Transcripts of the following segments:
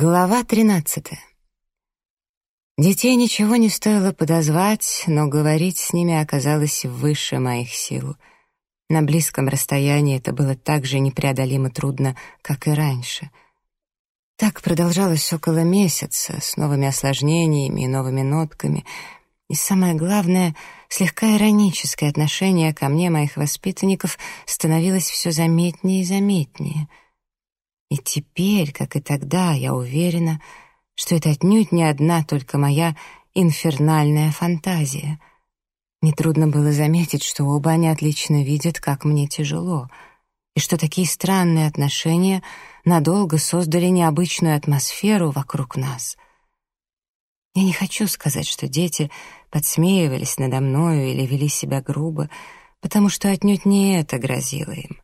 Глава 13. Детей ничего не стоило подозвать, но говорить с ними оказалось выше моих сил. На близком расстоянии это было так же непреодолимо трудно, как и раньше. Так продолжалось около месяца, с новыми осложнениями и новыми нотками. И самое главное, слегка ироническое отношение ко мне моих воспитанников становилось все заметнее и заметнее — и теперь, как и тогда, я уверена, что это отнюдь не одна только моя инфернальная фантазия. Нетрудно было заметить, что оба они отлично видят, как мне тяжело, и что такие странные отношения надолго создали необычную атмосферу вокруг нас. Я не хочу сказать, что дети подсмеивались надо мною или вели себя грубо, потому что отнюдь не это грозило им.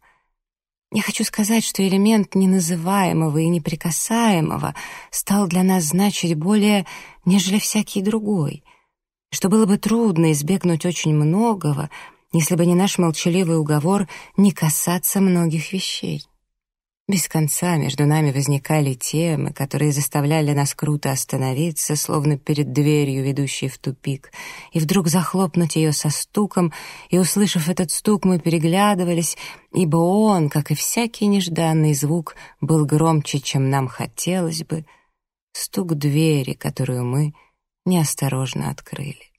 Я хочу сказать, что элемент неназываемого и неприкасаемого стал для нас значить более, нежели всякий другой, что было бы трудно избегнуть очень многого, если бы не наш молчаливый уговор не касаться многих вещей. Без конца между нами возникали темы, которые заставляли нас круто остановиться, словно перед дверью, ведущей в тупик, и вдруг захлопнуть ее со стуком, и, услышав этот стук, мы переглядывались, ибо он, как и всякий нежданный звук, был громче, чем нам хотелось бы, стук двери, которую мы неосторожно открыли.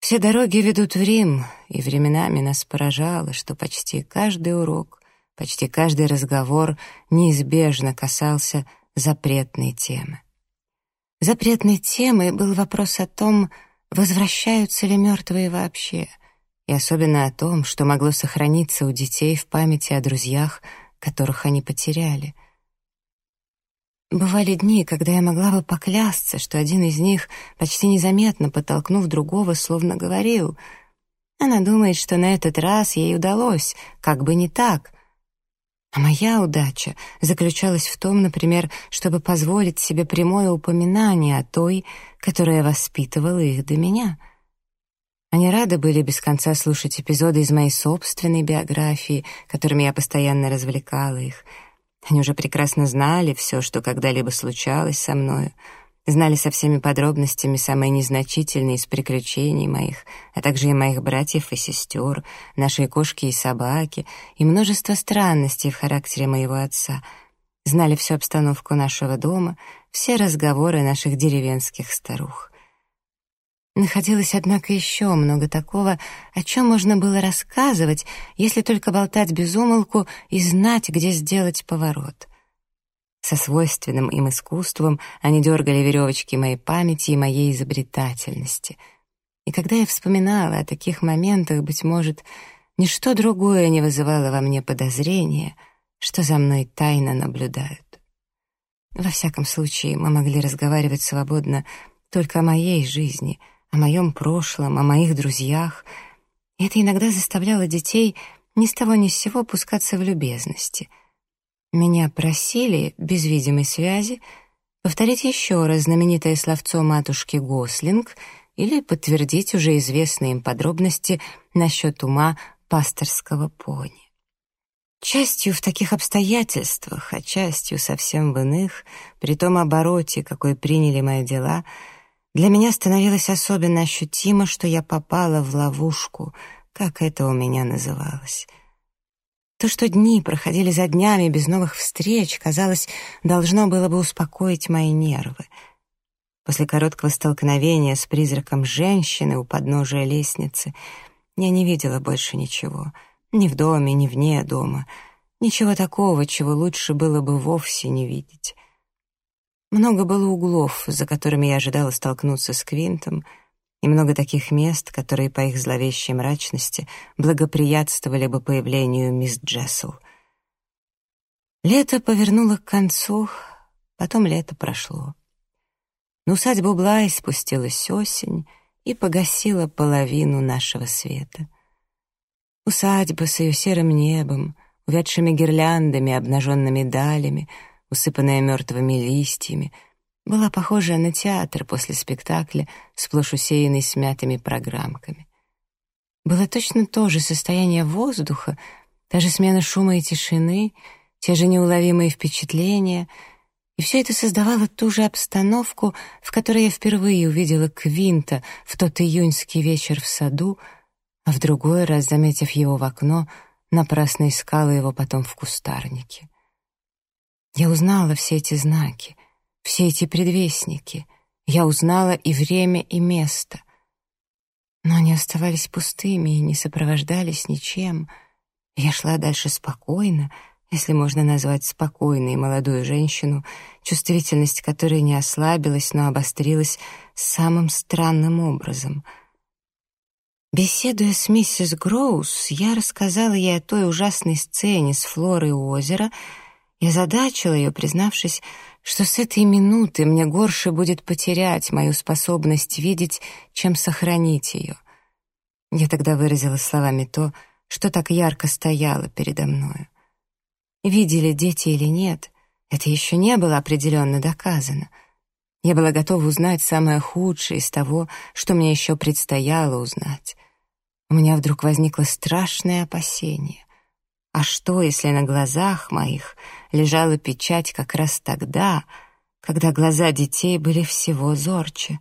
Все дороги ведут в Рим, и временами нас поражало, что почти каждый урок — Почти каждый разговор неизбежно касался запретной темы. Запретной темой был вопрос о том, возвращаются ли мертвые вообще, и особенно о том, что могло сохраниться у детей в памяти о друзьях, которых они потеряли. Бывали дни, когда я могла бы поклясться, что один из них, почти незаметно подтолкнув другого, словно говорил, «Она думает, что на этот раз ей удалось, как бы не так», а моя удача заключалась в том, например, чтобы позволить себе прямое упоминание о той, которая воспитывала их до меня. Они рады были без конца слушать эпизоды из моей собственной биографии, которыми я постоянно развлекала их. Они уже прекрасно знали все, что когда-либо случалось со мною — знали со всеми подробностями самые незначительные из приключений моих, а также и моих братьев и сестер, нашей кошки и собаки, и множество странностей в характере моего отца. Знали всю обстановку нашего дома, все разговоры наших деревенских старух. Находилось, однако, еще много такого, о чем можно было рассказывать, если только болтать без умолку и знать, где сделать поворот — со свойственным им искусством они дергали веревочки моей памяти и моей изобретательности. И когда я вспоминала о таких моментах, быть может, ничто другое не вызывало во мне подозрения, что за мной тайно наблюдают. Во всяком случае, мы могли разговаривать свободно только о моей жизни, о моем прошлом, о моих друзьях, и это иногда заставляло детей ни с того ни с сего пускаться в любезности — меня просили, без видимой связи, повторить еще раз знаменитое словцо матушки Гослинг или подтвердить уже известные им подробности насчет ума пасторского пони. Частью в таких обстоятельствах, а частью совсем в иных, при том обороте, какой приняли мои дела, для меня становилось особенно ощутимо, что я попала в ловушку, как это у меня называлось — то, что дни проходили за днями без новых встреч, казалось, должно было бы успокоить мои нервы. После короткого столкновения с призраком женщины у подножия лестницы я не видела больше ничего. Ни в доме, ни вне дома. Ничего такого, чего лучше было бы вовсе не видеть. Много было углов, за которыми я ожидала столкнуться с Квинтом — и много таких мест, которые по их зловещей мрачности благоприятствовали бы появлению мисс Джессел. Лето повернуло к концу, потом лето прошло. На усадьбу Блай спустилась осень и погасила половину нашего света. Усадьба с ее серым небом, увядшими гирляндами, обнаженными далями, усыпанная мертвыми листьями — была похожа на театр после спектакля, сплошь усеянный смятыми программками. Было точно то же состояние воздуха, та же смена шума и тишины, те же неуловимые впечатления, И все это создавало ту же обстановку, в которой я впервые увидела Квинта в тот июньский вечер в саду, а в другой раз, заметив его в окно, напрасно искала его потом в кустарнике. Я узнала все эти знаки, все эти предвестники. Я узнала и время, и место. Но они оставались пустыми и не сопровождались ничем. Я шла дальше спокойно, если можно назвать спокойной молодую женщину, чувствительность которой не ослабилась, но обострилась самым странным образом. Беседуя с миссис Гроус, я рассказала ей о той ужасной сцене с Флорой у озера и озадачила ее, признавшись, что с этой минуты мне горше будет потерять мою способность видеть, чем сохранить ее. Я тогда выразила словами то, что так ярко стояло передо мною. Видели дети или нет, это еще не было определенно доказано. Я была готова узнать самое худшее из того, что мне еще предстояло узнать. У меня вдруг возникло страшное опасение. А что, если на глазах моих лежала печать как раз тогда, когда глаза детей были всего зорче?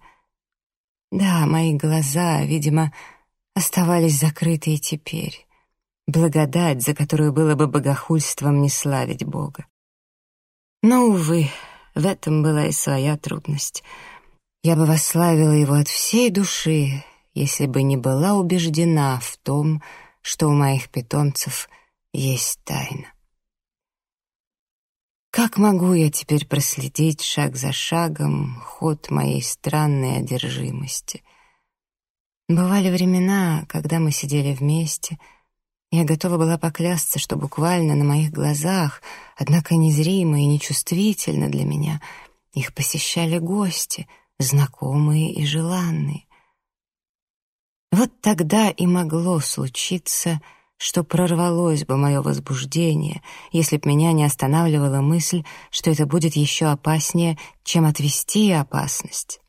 Да, мои глаза, видимо, оставались закрыты и теперь благодать, за которую было бы богохульством не славить Бога. Но, увы, в этом была и своя трудность. Я бы восславила его от всей души, если бы не была убеждена в том, что у моих питомцев есть тайна. Как могу я теперь проследить шаг за шагом ход моей странной одержимости? Бывали времена, когда мы сидели вместе — я готова была поклясться, что буквально на моих глазах, однако незримо и нечувствительно для меня, их посещали гости, знакомые и желанные. Вот тогда и могло случиться, что прорвалось бы мое возбуждение, если б меня не останавливала мысль, что это будет еще опаснее, чем отвести опасность.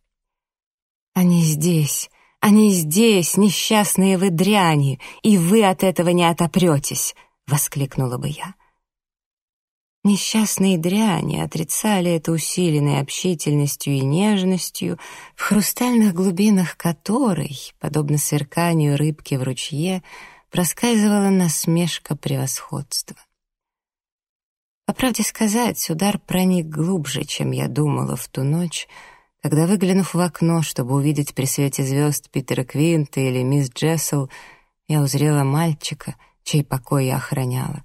Они здесь, они здесь, несчастные вы дряни, и вы от этого не отопретесь!» — воскликнула бы я. Несчастные дряни отрицали это усиленной общительностью и нежностью, в хрустальных глубинах которой, подобно сверканию рыбки в ручье, проскальзывала насмешка превосходства. По правде сказать, удар проник глубже, чем я думала в ту ночь, когда, выглянув в окно, чтобы увидеть при свете звезд Питера Квинта или мисс Джессел, я узрела мальчика, чей покой я охраняла,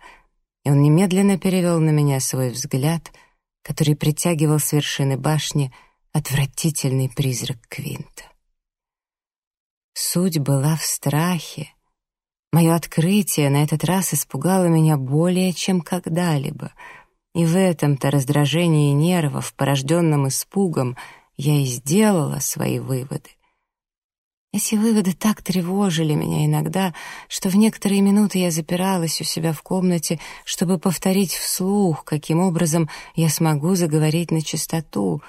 и он немедленно перевел на меня свой взгляд, который притягивал с вершины башни отвратительный призрак Квинта. Суть была в страхе. Мое открытие на этот раз испугало меня более, чем когда-либо, и в этом-то раздражении нервов, порожденном испугом — я и сделала свои выводы. Эти выводы так тревожили меня иногда, что в некоторые минуты я запиралась у себя в комнате, чтобы повторить вслух, каким образом я смогу заговорить на чистоту.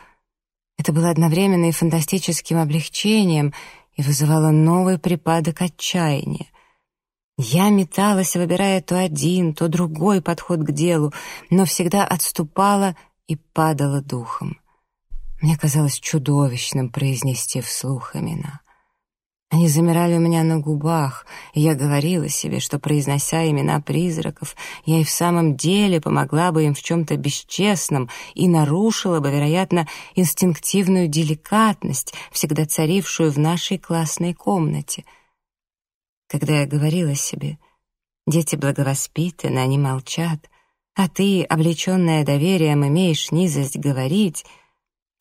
Это было одновременно и фантастическим облегчением и вызывало новый припадок отчаяния. Я металась, выбирая то один, то другой подход к делу, но всегда отступала и падала духом. Мне казалось чудовищным произнести вслух имена. Они замирали у меня на губах, и я говорила себе, что, произнося имена призраков, я и в самом деле помогла бы им в чем-то бесчестном и нарушила бы, вероятно, инстинктивную деликатность, всегда царившую в нашей классной комнате. Когда я говорила себе, дети благовоспитаны, они молчат, а ты, облеченная доверием, имеешь низость говорить —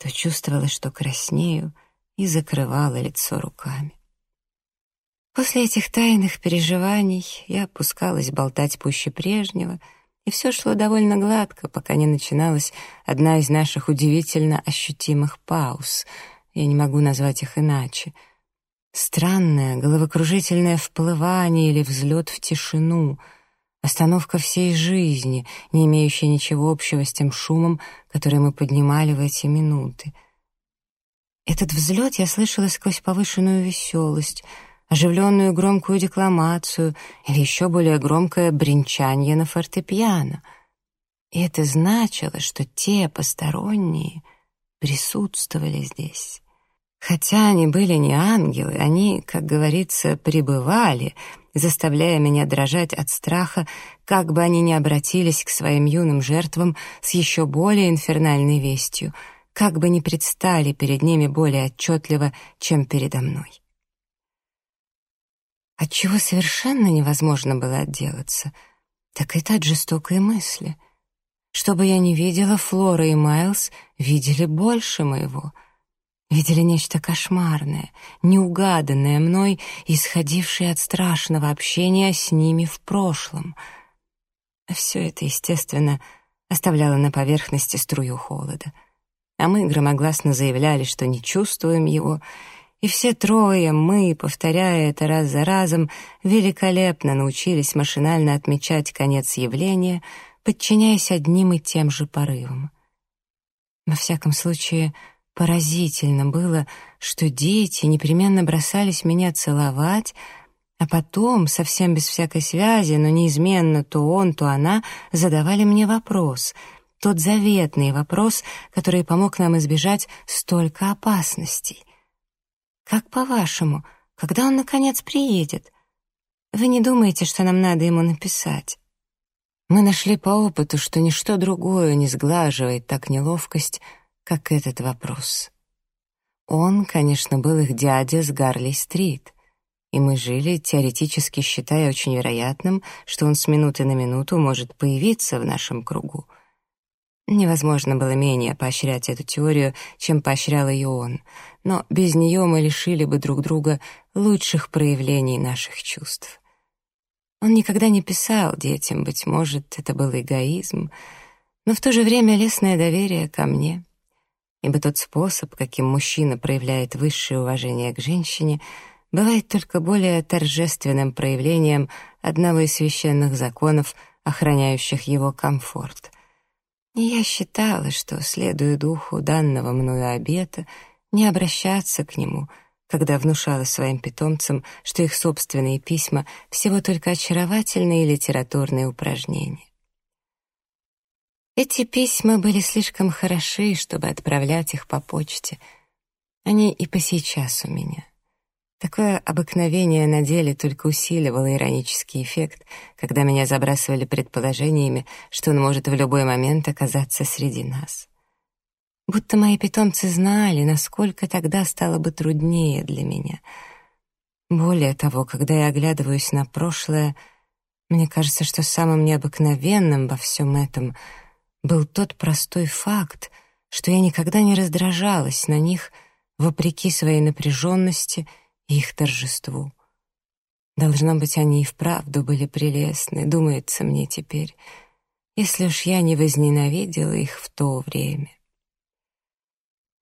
то чувствовала, что краснею, и закрывала лицо руками. После этих тайных переживаний я опускалась болтать пуще прежнего, и все шло довольно гладко, пока не начиналась одна из наших удивительно ощутимых пауз. Я не могу назвать их иначе. Странное, головокружительное вплывание или взлет в тишину — Остановка всей жизни, не имеющая ничего общего с тем шумом, который мы поднимали в эти минуты. Этот взлет я слышала сквозь повышенную веселость, оживленную громкую декламацию или еще более громкое бренчание на фортепиано. И это значило, что те посторонние присутствовали здесь. Хотя они были не ангелы, они, как говорится, пребывали, заставляя меня дрожать от страха, как бы они ни обратились к своим юным жертвам с еще более инфернальной вестью, как бы ни предстали перед ними более отчетливо, чем передо мной. От чего совершенно невозможно было отделаться, так это от жестокой мысли. Что бы я ни видела, Флора и Майлз видели больше моего — видели нечто кошмарное, неугаданное мной, исходившее от страшного общения с ними в прошлом. Все это, естественно, оставляло на поверхности струю холода. А мы громогласно заявляли, что не чувствуем его, и все трое, мы, повторяя это раз за разом, великолепно научились машинально отмечать конец явления, подчиняясь одним и тем же порывам. Во всяком случае, Поразительно было, что дети непременно бросались меня целовать, а потом, совсем без всякой связи, но неизменно то он, то она задавали мне вопрос, тот заветный вопрос, который помог нам избежать столько опасностей. «Как по-вашему, когда он, наконец, приедет? Вы не думаете, что нам надо ему написать?» Мы нашли по опыту, что ничто другое не сглаживает так неловкость, как этот вопрос. Он, конечно, был их дядя с Гарли-стрит, и мы жили, теоретически считая очень вероятным, что он с минуты на минуту может появиться в нашем кругу. Невозможно было менее поощрять эту теорию, чем поощрял ее он, но без нее мы лишили бы друг друга лучших проявлений наших чувств. Он никогда не писал детям, быть может, это был эгоизм, но в то же время лесное доверие ко мне — ибо тот способ, каким мужчина проявляет высшее уважение к женщине, бывает только более торжественным проявлением одного из священных законов, охраняющих его комфорт. И я считала, что, следуя духу данного мною обета, не обращаться к нему, когда внушала своим питомцам, что их собственные письма — всего только очаровательные литературные упражнения. Эти письма были слишком хороши, чтобы отправлять их по почте. Они и по сейчас у меня. Такое обыкновение на деле только усиливало иронический эффект, когда меня забрасывали предположениями, что он может в любой момент оказаться среди нас. Будто мои питомцы знали, насколько тогда стало бы труднее для меня. Более того, когда я оглядываюсь на прошлое, мне кажется, что самым необыкновенным во всем этом — был тот простой факт, что я никогда не раздражалась на них вопреки своей напряженности и их торжеству. Должно быть, они и вправду были прелестны, думается мне теперь, если уж я не возненавидела их в то время.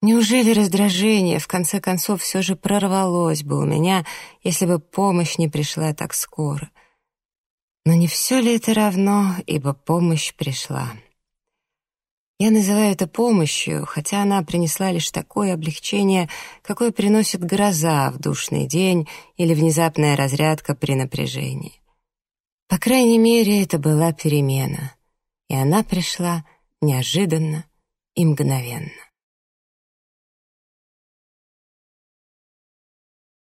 Неужели раздражение, в конце концов, все же прорвалось бы у меня, если бы помощь не пришла так скоро? Но не все ли это равно, ибо помощь пришла? Я называю это помощью, хотя она принесла лишь такое облегчение, какое приносит гроза в душный день или внезапная разрядка при напряжении. По крайней мере, это была перемена, и она пришла неожиданно и мгновенно.